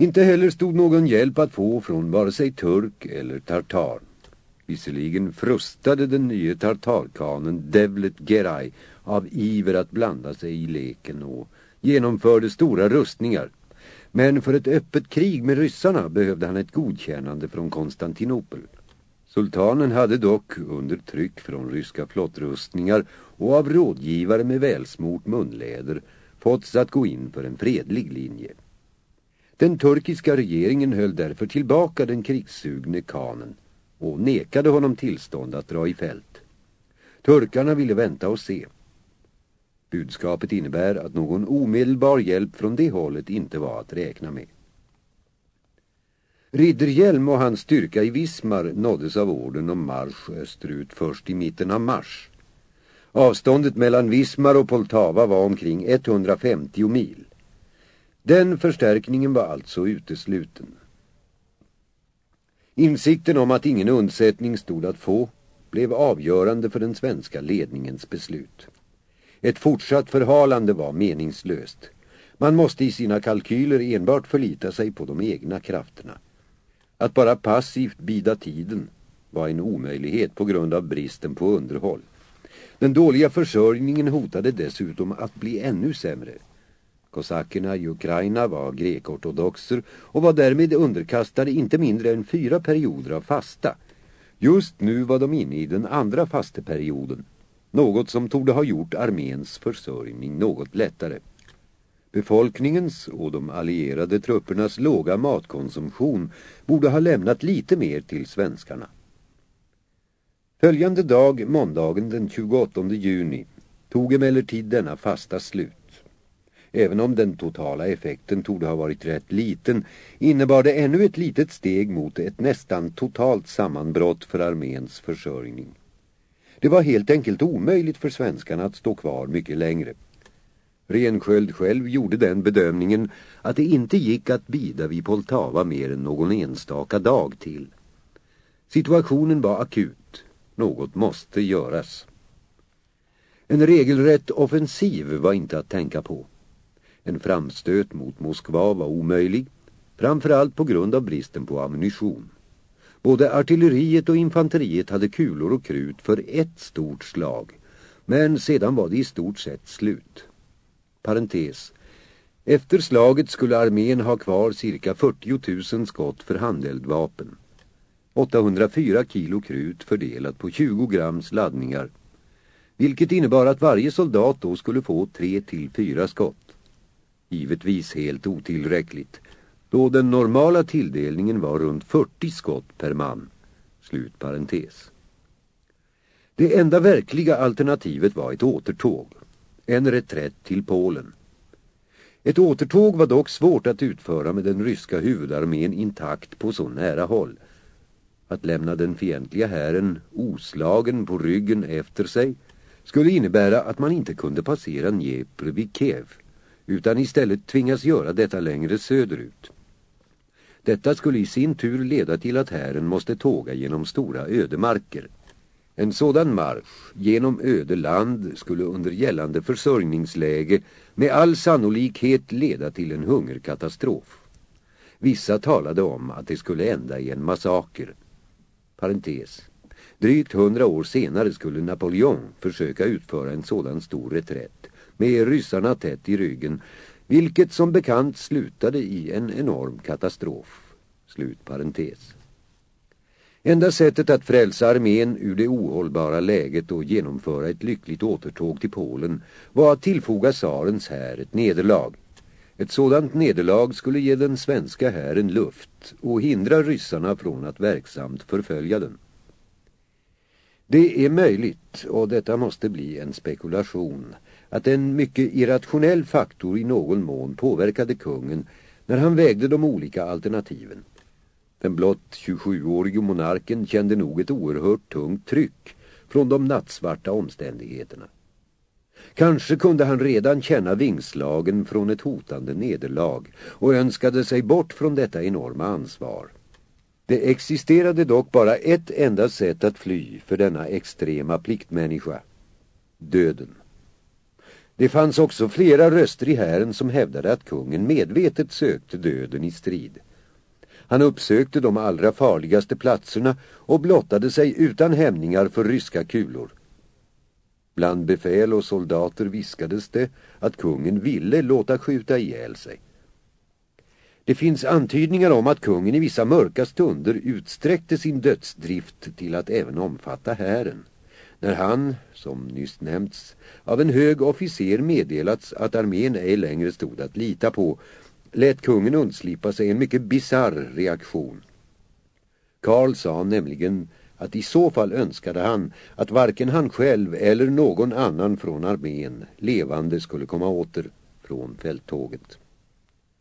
Inte heller stod någon hjälp att få från vare sig turk eller tartar. Visserligen frustade den nye tartarkanen Devlet Geray av iver att blanda sig i leken och genomförde stora rustningar. Men för ett öppet krig med ryssarna behövde han ett godkännande från Konstantinopel. Sultanen hade dock under tryck från ryska flottrustningar och av rådgivare med välsmort munläder fått att gå in för en fredlig linje. Den turkiska regeringen höll därför tillbaka den krigssugne kanen och nekade honom tillstånd att dra i fält. Turkarna ville vänta och se. Budskapet innebär att någon omedelbar hjälp från det hållet inte var att räkna med. Ridderhjälm och hans styrka i Vismar nåddes av orden om marsch österut först i mitten av mars. Avståndet mellan Vismar och Poltava var omkring 150 mil. Den förstärkningen var alltså utesluten. Insikten om att ingen undsättning stod att få blev avgörande för den svenska ledningens beslut. Ett fortsatt förhalande var meningslöst. Man måste i sina kalkyler enbart förlita sig på de egna krafterna. Att bara passivt bida tiden var en omöjlighet på grund av bristen på underhåll. Den dåliga försörjningen hotade dessutom att bli ännu sämre. Kosackerna i Ukraina var grekortodoxer och var därmed underkastade inte mindre än fyra perioder av fasta. Just nu var de inne i den andra fasteperioden, något som torde ha gjort arméns försörjning något lättare. Befolkningens och de allierade truppernas låga matkonsumtion borde ha lämnat lite mer till svenskarna. Följande dag, måndagen den 28 juni, tog emellertid denna fasta slut. Även om den totala effekten tog ha varit rätt liten innebar det ännu ett litet steg mot ett nästan totalt sammanbrott för arméns försörjning. Det var helt enkelt omöjligt för svenskarna att stå kvar mycket längre. Rensköld själv gjorde den bedömningen att det inte gick att bida vid Poltava mer än någon enstaka dag till. Situationen var akut. Något måste göras. En regelrätt offensiv var inte att tänka på. En framstöt mot Moskva var omöjlig, framförallt på grund av bristen på ammunition. Både artilleriet och infanteriet hade kulor och krut för ett stort slag, men sedan var det i stort sett slut. Parentes. Efter slaget skulle armén ha kvar cirka 40 000 skott för handeldvapen. 804 kilo krut fördelat på 20 grams laddningar, vilket innebar att varje soldat då skulle få 3 till 4 skott givetvis helt otillräckligt, då den normala tilldelningen var runt 40 skott per man. Slut parentes. Det enda verkliga alternativet var ett återtåg, en reträtt till Polen. Ett återtåg var dock svårt att utföra med den ryska huvudarmén intakt på så nära håll. Att lämna den fientliga hären oslagen på ryggen efter sig skulle innebära att man inte kunde passera Dnepr vid Kiev utan istället tvingas göra detta längre söderut. Detta skulle i sin tur leda till att hären måste tåga genom stora ödemarker. En sådan marsch genom öde land skulle under gällande försörjningsläge med all sannolikhet leda till en hungerkatastrof. Vissa talade om att det skulle ända i en massaker. Parentes. Drygt hundra år senare skulle Napoleon försöka utföra en sådan stor reträtt med ryssarna tätt i ryggen, vilket som bekant slutade i en enorm katastrof. Slut parentes. Enda sättet att frälsa armén ur det ohållbara läget och genomföra ett lyckligt återtåg till Polen var att tillfoga Sarens här ett nederlag. Ett sådant nederlag skulle ge den svenska hären luft och hindra ryssarna från att verksamt förfölja den. Det är möjligt, och detta måste bli en spekulation, att en mycket irrationell faktor i någon mån påverkade kungen när han vägde de olika alternativen. Den blott 27-årige monarken kände nog ett oerhört tungt tryck från de nattsvarta omständigheterna. Kanske kunde han redan känna vingslagen från ett hotande nederlag och önskade sig bort från detta enorma ansvar. Det existerade dock bara ett enda sätt att fly för denna extrema pliktmänniska. Döden. Det fanns också flera röster i hären som hävdade att kungen medvetet sökte döden i strid. Han uppsökte de allra farligaste platserna och blottade sig utan hämningar för ryska kulor. Bland befäl och soldater viskades det att kungen ville låta skjuta ihjäl sig. Det finns antydningar om att kungen i vissa mörka stunder utsträckte sin dödsdrift till att även omfatta hären. När han, som nyss nämnts, av en hög officer meddelats att armén ej längre stod att lita på, lät kungen undslippa sig en mycket bizarr reaktion. Karl sa nämligen att i så fall önskade han att varken han själv eller någon annan från armén levande skulle komma åter från fälttåget.